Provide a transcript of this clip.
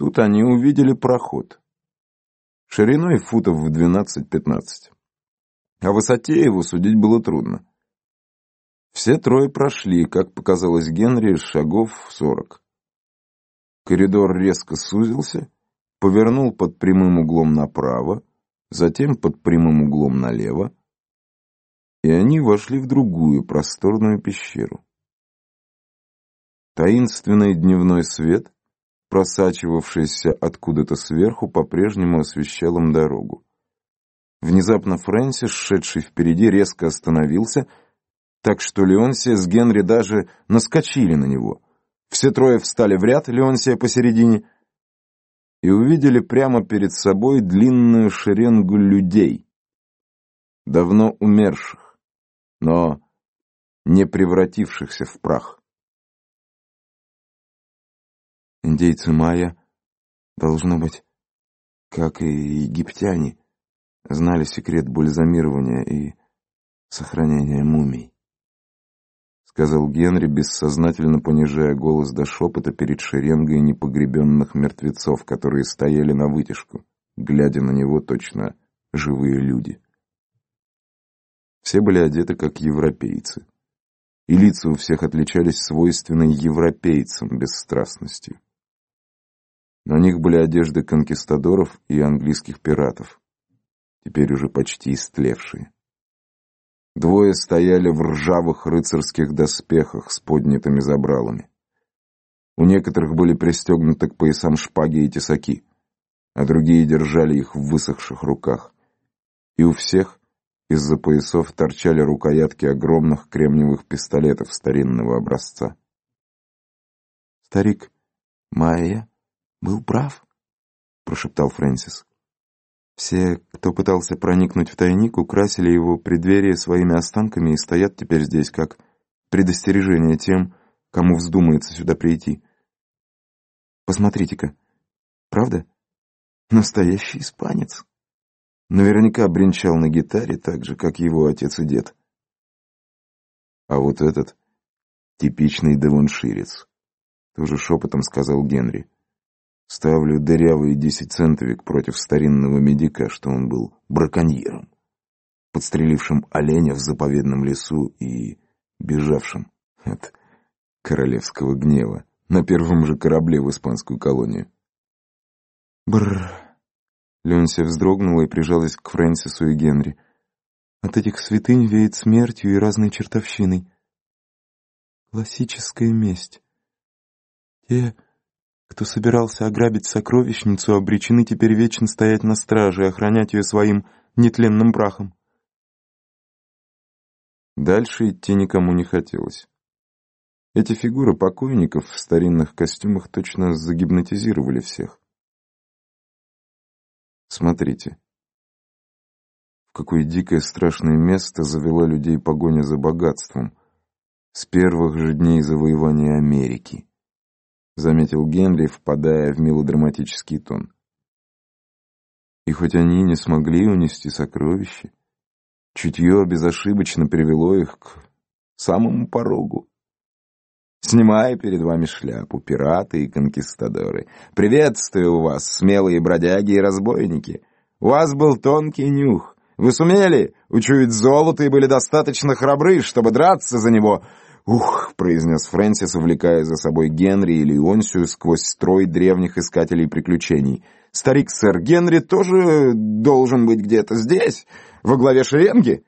Тут они увидели проход. Шириной футов в 12-15. О высоте его судить было трудно. Все трое прошли, как показалось Генри, шагов сорок. Коридор резко сузился, повернул под прямым углом направо, затем под прямым углом налево, и они вошли в другую просторную пещеру. Таинственный дневной свет, просачивавшийся откуда-то сверху, по-прежнему освещал им дорогу. Внезапно Фрэнсис, шедший впереди, резко остановился, так что Леонсия с Генри даже наскочили на него. Все трое встали в ряд, Леонсия посередине, и увидели прямо перед собой длинную шеренгу людей, давно умерших, но не превратившихся в прах. Индейцы майя, должно быть, как и египтяне, знали секрет бальзамирования и сохранения мумий. Сказал Генри, бессознательно понижая голос до шепота перед шеренгой непогребенных мертвецов, которые стояли на вытяжку, глядя на него точно живые люди. Все были одеты как европейцы, и лица у всех отличались свойственной европейцам бесстрастностью. На них были одежды конкистадоров и английских пиратов, теперь уже почти истлевшие. Двое стояли в ржавых рыцарских доспехах с поднятыми забралами. У некоторых были пристегнуты к поясам шпаги и тесаки, а другие держали их в высохших руках. И у всех из-за поясов торчали рукоятки огромных кремниевых пистолетов старинного образца. «Старик Майя был прав», — прошептал Фрэнсис. Все, кто пытался проникнуть в тайник, украсили его преддверие своими останками и стоят теперь здесь как предостережение тем, кому вздумается сюда прийти. Посмотрите-ка, правда? Настоящий испанец. Наверняка бренчал на гитаре так же, как его отец и дед. А вот этот типичный девонширец, тоже шепотом сказал Генри. Ставлю дырявый десятицентовик против старинного медика, что он был браконьером, подстрелившим оленя в заповедном лесу и бежавшим от королевского гнева на первом же корабле в испанскую колонию. Бррр. Ленся вздрогнула и прижалась к Фрэнсису и Генри. От этих святынь веет смертью и разной чертовщиной. Классическая месть. Те кто собирался ограбить сокровищницу, обречены теперь вечно стоять на страже и охранять ее своим нетленным прахом. Дальше идти никому не хотелось. Эти фигуры покойников в старинных костюмах точно загипнотизировали всех. Смотрите. В какое дикое страшное место завела людей погоня за богатством с первых же дней завоевания Америки заметил Генри, впадая в мелодраматический тон. И хоть они не смогли унести сокровища, чутье безошибочно привело их к самому порогу. Снимаю перед вами шляпу, пираты и конкистадоры. Приветствую вас, смелые бродяги и разбойники. У вас был тонкий нюх. Вы сумели учуять золото и были достаточно храбры, чтобы драться за него — «Ух!» — произнес Фрэнсис, увлекая за собой Генри и Леонсию сквозь строй древних искателей приключений. «Старик сэр Генри тоже должен быть где-то здесь, во главе шеренги?»